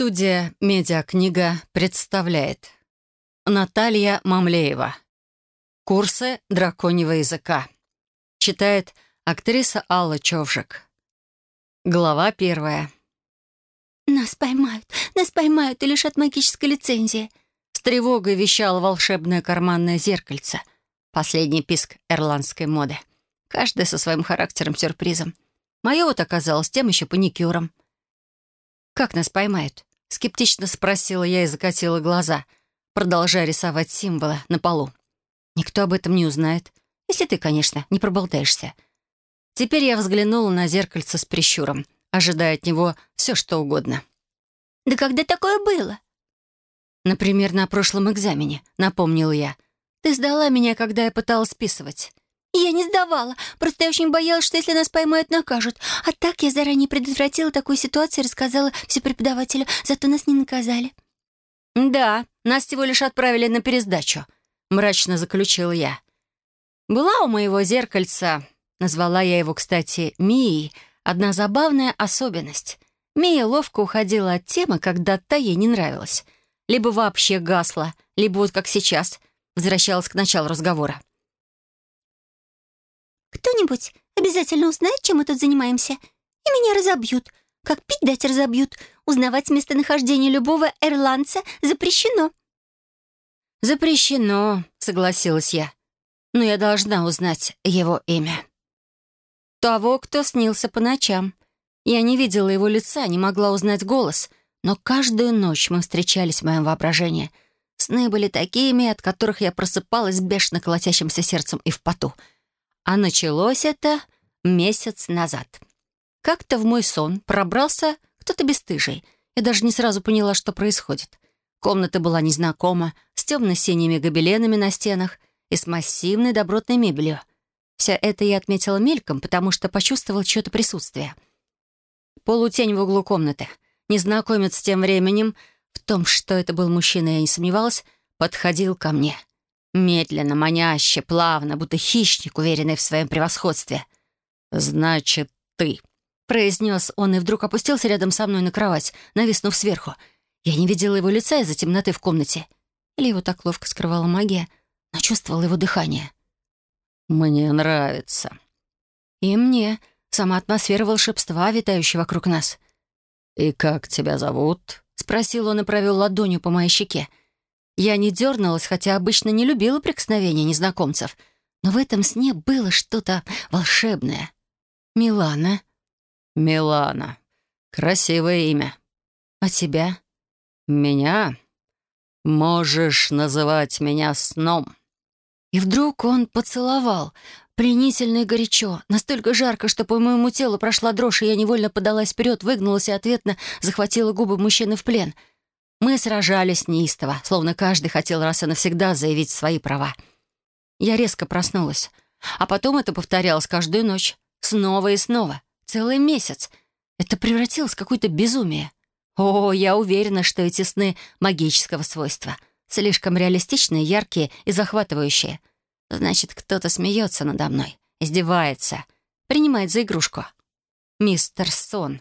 Студия «Медиакнига» представляет Наталья Мамлеева Курсы драконьего языка Читает актриса Алла Човжик Глава первая «Нас поймают, нас поймают и лишат магической лицензии», с тревогой вещало волшебное карманное зеркальце. Последний писк ирландской моды. Каждый со своим характером-сюрпризом. Мое вот оказалось тем еще паникюром. «Как нас поймают?» — скептично спросила я и закатила глаза, продолжая рисовать символы на полу. «Никто об этом не узнает. Если ты, конечно, не проболтаешься». Теперь я взглянула на зеркальце с прищуром, ожидая от него все, что угодно. «Да когда такое было?» «Например, на прошлом экзамене», — напомнил я. «Ты сдала меня, когда я пыталась списывать». «Я не сдавала. Просто я очень боялась, что если нас поймают, накажут. А так я заранее предотвратила такую ситуацию и рассказала все преподавателю, зато нас не наказали». «Да, нас всего лишь отправили на пересдачу», — мрачно заключил я. «Была у моего зеркальца, назвала я его, кстати, Мией, одна забавная особенность. Мия ловко уходила от темы, когда та ей не нравилась. Либо вообще гасла, либо вот как сейчас, возвращалась к началу разговора. Кто-нибудь обязательно узнает, чем мы тут занимаемся, и меня разобьют. Как пить дать разобьют. Узнавать местонахождение любого ирландца запрещено». «Запрещено», — согласилась я. «Но я должна узнать его имя». Того, кто снился по ночам. Я не видела его лица, не могла узнать голос, но каждую ночь мы встречались в моем воображении. Сны были такими, от которых я просыпалась бешено колотящимся сердцем и в поту — а началось это месяц назад. Как-то в мой сон пробрался кто-то бесстыжий. Я даже не сразу поняла, что происходит. Комната была незнакома, с темно-синими гобеленами на стенах и с массивной добротной мебелью. Все это я отметила мельком, потому что почувствовал чье-то присутствие. Полутень в углу комнаты. Незнакомец тем временем, в том, что это был мужчина, я не сомневалась, подходил ко мне — Медленно, маняще, плавно, будто хищник, уверенный в своем превосходстве. «Значит, ты», — произнес он и вдруг опустился рядом со мной на кровать, нависнув сверху. Я не видела его лица из-за темноты в комнате. Или его так ловко скрывала магия, но чувствовала его дыхание. «Мне нравится». «И мне. Сама атмосфера волшебства, витающая вокруг нас». «И как тебя зовут?» — спросил он и провел ладонью по моей щеке. Я не дернулась, хотя обычно не любила прикосновения незнакомцев. Но в этом сне было что-то волшебное. «Милана». «Милана. Красивое имя. А тебя?» «Меня? Можешь называть меня сном». И вдруг он поцеловал, пленительно и горячо, настолько жарко, что по моему телу прошла дрожь, и я невольно подалась вперед, выгнулась и ответно захватила губы мужчины в плен — мы сражались неистово, словно каждый хотел раз и навсегда заявить свои права. Я резко проснулась. А потом это повторялось каждую ночь. Снова и снова. Целый месяц. Это превратилось в какое-то безумие. О, я уверена, что эти сны магического свойства. Слишком реалистичные, яркие и захватывающие. Значит, кто-то смеется надо мной, издевается, принимает за игрушку. Мистер Сон.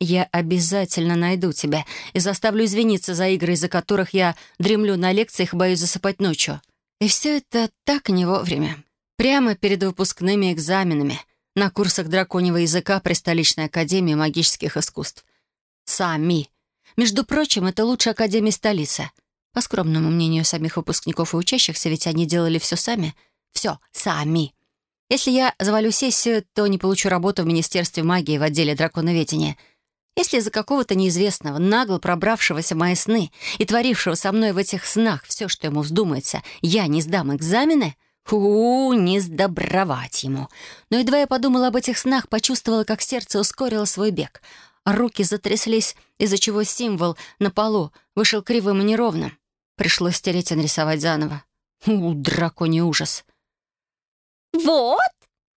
Я обязательно найду тебя и заставлю извиниться за игры, из-за которых я дремлю на лекциях и боюсь засыпать ночью. И все это так не вовремя. Прямо перед выпускными экзаменами на курсах драконьего языка при столичной академии магических искусств. Сами. Между прочим, это лучшая академия столицы. По скромному мнению самих выпускников и учащихся, ведь они делали все сами. Все, сами. Если я завалю сессию, то не получу работу в Министерстве магии в отделе драконоведения — если из-за какого-то неизвестного, нагло пробравшегося в мои сны и творившего со мной в этих снах все, что ему вздумается, я не сдам экзамены, ху, не сдобровать ему. Но едва я подумала об этих снах, почувствовала, как сердце ускорило свой бег. руки затряслись, из-за чего символ на полу вышел кривым и неровным. Пришлось стереть и нарисовать заново. У, драконий ужас. «Вот!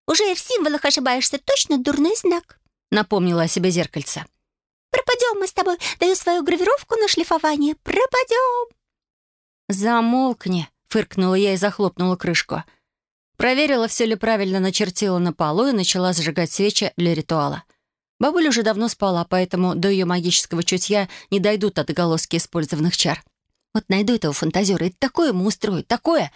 Уже в символах ошибаешься, точно дурной знак», — напомнила о себе зеркальце. Пропадем мы с тобой. Даю свою гравировку на шлифование. Пропадем. Замолкни, фыркнула я и захлопнула крышку. Проверила, все ли правильно начертила на полу и начала зажигать свечи для ритуала. Бабуля уже давно спала, поэтому до ее магического чутья не дойдут отголоски использованных чар. Вот найду этого фантазера и такое ему устрою, такое...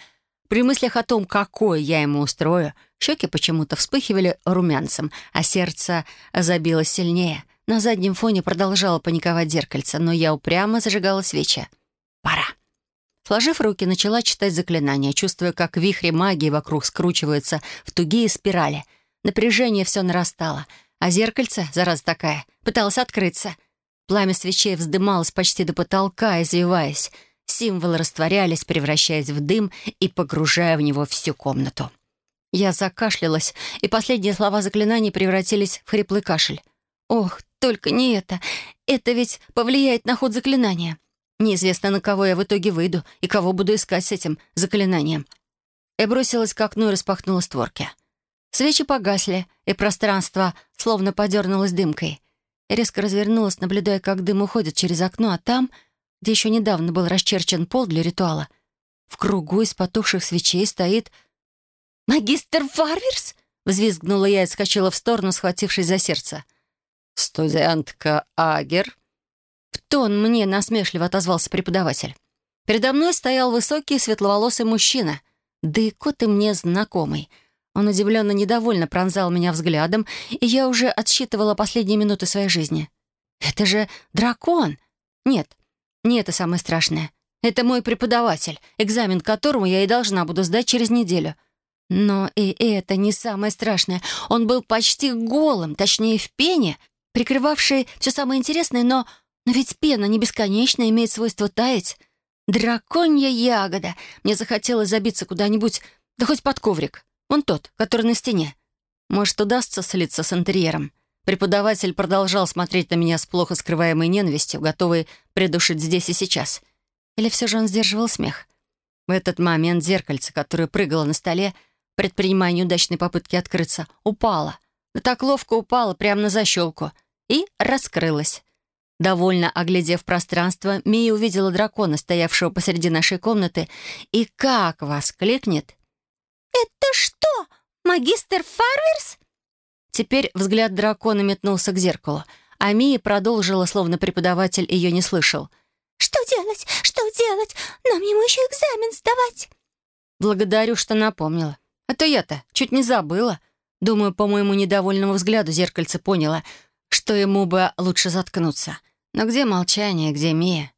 При мыслях о том, какое я ему устрою, щеки почему-то вспыхивали румянцем, а сердце забилось сильнее. На заднем фоне продолжало паниковать зеркальце, но я упрямо зажигала свечи. «Пора». Сложив руки, начала читать заклинания, чувствуя, как вихри магии вокруг скручиваются в тугие спирали. Напряжение все нарастало, а зеркальце, зараза такая, пыталось открыться. Пламя свечей вздымалось почти до потолка, извиваясь. Символы растворялись, превращаясь в дым и погружая в него всю комнату. Я закашлялась, и последние слова заклинаний превратились в хриплый кашель. «Ох, только не это! Это ведь повлияет на ход заклинания!» Неизвестно, на кого я в итоге выйду и кого буду искать с этим заклинанием. Я бросилась к окну и распахнула створки. Свечи погасли, и пространство словно подернулось дымкой. Я резко развернулась, наблюдая, как дым уходит через окно, а там, где еще недавно был расчерчен пол для ритуала, в кругу из потухших свечей стоит... «Магистр Фарверс!» — взвизгнула я и скочила в сторону, схватившись за сердце. «Студентка Агер», тон мне насмешливо отозвался преподаватель. Передо мной стоял высокий светловолосый мужчина. Да и кот и мне знакомый. Он удивленно недовольно пронзал меня взглядом, и я уже отсчитывала последние минуты своей жизни. «Это же дракон!» «Нет, не это самое страшное. Это мой преподаватель, экзамен которому я и должна буду сдать через неделю. Но и это не самое страшное. Он был почти голым, точнее, в пене, прикрывавшей все самое интересное, но но ведь пена не бесконечна, имеет свойство таять. Драконья ягода. Мне захотелось забиться куда-нибудь, да хоть под коврик. Вон тот, который на стене. Может, удастся слиться с интерьером. Преподаватель продолжал смотреть на меня с плохо скрываемой ненавистью, готовый придушить здесь и сейчас. Или все же он сдерживал смех? В этот момент зеркальце, которое прыгало на столе, предпринимая неудачные попытки открыться, упало. Да так ловко упало прямо на защелку и раскрылось. Довольно оглядев пространство, Мия увидела дракона, стоявшего посреди нашей комнаты, и как воскликнет. «Это что, магистр Фарверс?» Теперь взгляд дракона метнулся к зеркалу, а Мия продолжила, словно преподаватель ее не слышал. «Что делать? Что делать? Нам ему еще экзамен сдавать!» «Благодарю, что напомнила. А то я-то чуть не забыла. Думаю, по моему недовольному взгляду зеркальце поняла, что ему бы лучше заткнуться. Но где молчание, где Мия?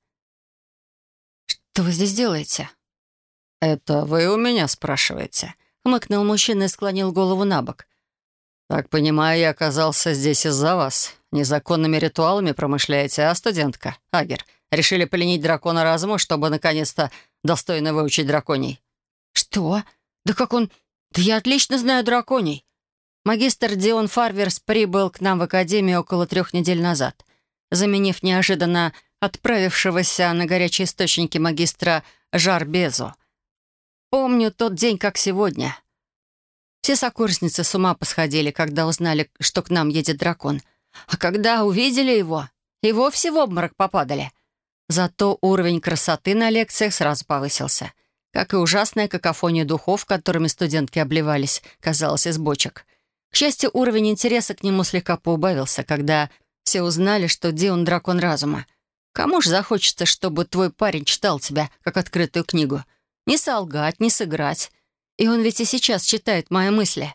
«Что вы здесь делаете?» «Это вы у меня спрашиваете?» Хмыкнул мужчина и склонил голову на бок. «Так понимаю, я оказался здесь из-за вас. Незаконными ритуалами промышляете, а, студентка? Агер, решили поленить дракона разуму, чтобы наконец-то достойно выучить драконий?» «Что? Да как он... Да я отлично знаю драконий!» Магистр Дион Фарверс прибыл к нам в Академию около трех недель назад заменив неожиданно отправившегося на горячие источники магистра Жарбезу. Помню тот день, как сегодня. Все сокурсницы с ума посходили, когда узнали, что к нам едет дракон. А когда увидели его, и вовсе в обморок попадали. Зато уровень красоты на лекциях сразу повысился. Как и ужасная какофония духов, которыми студентки обливались, казалось, из бочек. К счастью, уровень интереса к нему слегка поубавился, когда все узнали, что Дион — дракон разума. Кому ж захочется, чтобы твой парень читал тебя, как открытую книгу? Не солгать, не сыграть. И он ведь и сейчас читает мои мысли.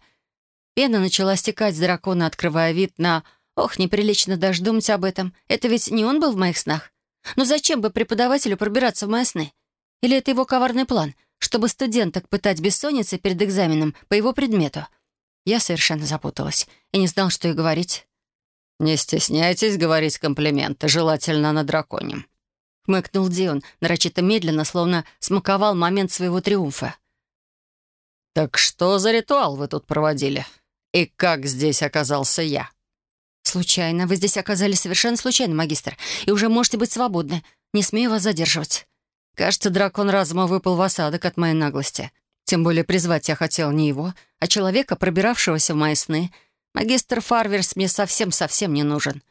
Пена начала стекать с дракона, открывая вид на... Ох, неприлично даже думать об этом. Это ведь не он был в моих снах. Но зачем бы преподавателю пробираться в мои сны? Или это его коварный план, чтобы студенток пытать бессонницей перед экзаменом по его предмету? Я совершенно запуталась и не знал, что и говорить. «Не стесняйтесь говорить комплименты, желательно на драконьем», — хмыкнул Дион, нарочито медленно, словно смаковал момент своего триумфа. «Так что за ритуал вы тут проводили? И как здесь оказался я?» «Случайно. Вы здесь оказались совершенно случайно, магистр, и уже можете быть свободны. Не смею вас задерживать». Кажется, дракон разума выпал в осадок от моей наглости. Тем более призвать я хотел не его, а человека, пробиравшегося в мои сны — Магистр Фарверс мне совсем-совсем не нужен».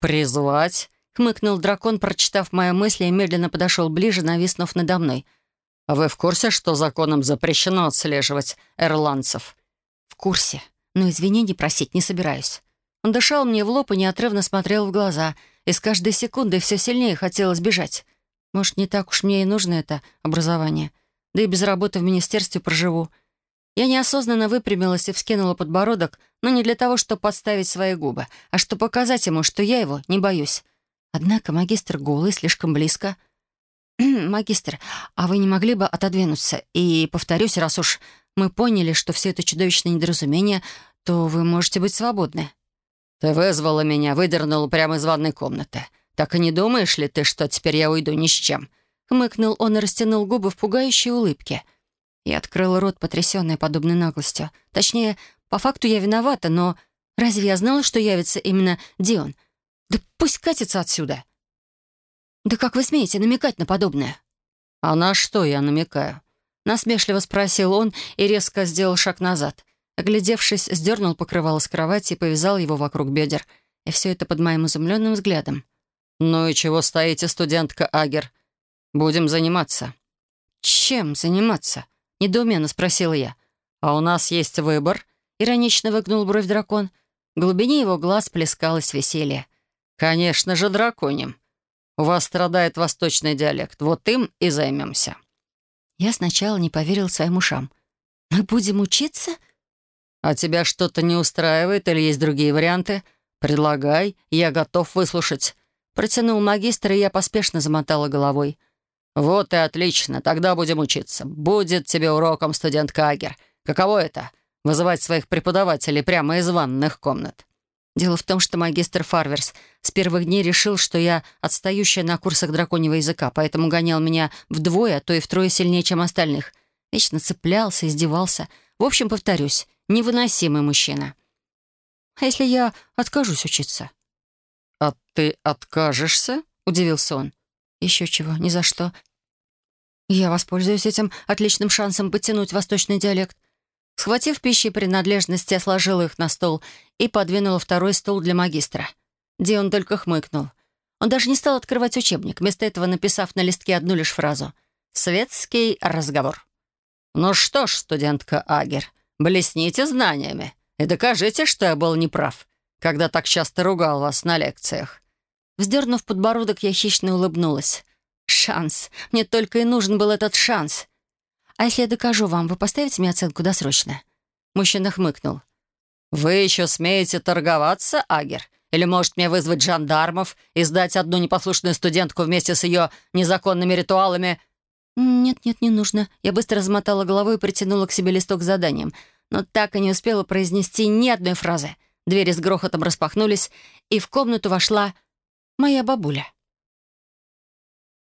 «Призвать?» — хмыкнул дракон, прочитав мои мысли, и медленно подошел ближе, нависнув надо мной. «А вы в курсе, что законом запрещено отслеживать эрландцев?» «В курсе, но извинений просить не собираюсь». Он дышал мне в лоб и неотрывно смотрел в глаза, и с каждой секундой все сильнее хотелось бежать. Может, не так уж мне и нужно это образование. Да и без работы в министерстве проживу. Я неосознанно выпрямилась и вскинула подбородок, но не для того, чтобы подставить свои губы, а чтобы показать ему, что я его не боюсь. Однако магистр голый, слишком близко. «Магистр, а вы не могли бы отодвинуться? И, повторюсь, раз уж мы поняли, что все это чудовищное недоразумение, то вы можете быть свободны». «Ты вызвала меня, выдернула прямо из ванной комнаты. Так и не думаешь ли ты, что теперь я уйду ни с чем?» Хмыкнул он и растянул губы в пугающей улыбке. Я открыла рот, потрясённая подобной наглостью. Точнее, по факту я виновата, но разве я знала, что явится именно Дион? Да пусть катится отсюда. Да как вы смеете намекать на подобное? А на что я намекаю? Насмешливо спросил он и резко сделал шаг назад. Оглядевшись, сдернул покрывало с кровати и повязал его вокруг бедер. И все это под моим изумленным взглядом. «Ну и чего стоите, студентка Агер? Будем заниматься». «Чем заниматься?» — недоуменно спросила я. «А у нас есть выбор», — иронично выгнул бровь дракон. В глубине его глаз плескалось веселье. «Конечно же, драконим. У вас страдает восточный диалект. Вот им и займемся». Я сначала не поверил своим ушам. «Мы будем учиться?» «А тебя что-то не устраивает или есть другие варианты? Предлагай, я готов выслушать». Протянул магистр, и я поспешно замотала головой. «Вот и отлично, тогда будем учиться. Будет тебе уроком студент Кагер. Каково это — вызывать своих преподавателей прямо из ванных комнат?» Дело в том, что магистр Фарверс с первых дней решил, что я отстающая на курсах драконьего языка, поэтому гонял меня вдвое, а то и втрое сильнее, чем остальных. Вечно цеплялся, издевался. В общем, повторюсь, невыносимый мужчина. «А если я откажусь учиться?» «А ты откажешься?» — удивился он. «Еще чего, ни за что. Я воспользуюсь этим отличным шансом подтянуть восточный диалект. Схватив пищи и принадлежности, я сложила их на стол и подвинула второй стул для магистра. Дион только хмыкнул. Он даже не стал открывать учебник, вместо этого написав на листке одну лишь фразу. «Светский разговор». «Ну что ж, студентка Агер, блесните знаниями и докажите, что я был неправ, когда так часто ругал вас на лекциях». Вздернув подбородок, я хищно улыбнулась. «Шанс. Мне только и нужен был этот шанс. «А если я докажу вам, вы поставите мне оценку досрочно?» Мужчина хмыкнул. «Вы еще смеете торговаться, Агер? Или, может, мне вызвать жандармов и сдать одну непослушную студентку вместе с ее незаконными ритуалами?» «Нет-нет, не нужно». Я быстро размотала головой и притянула к себе листок с заданием, но так и не успела произнести ни одной фразы. Двери с грохотом распахнулись, и в комнату вошла моя бабуля.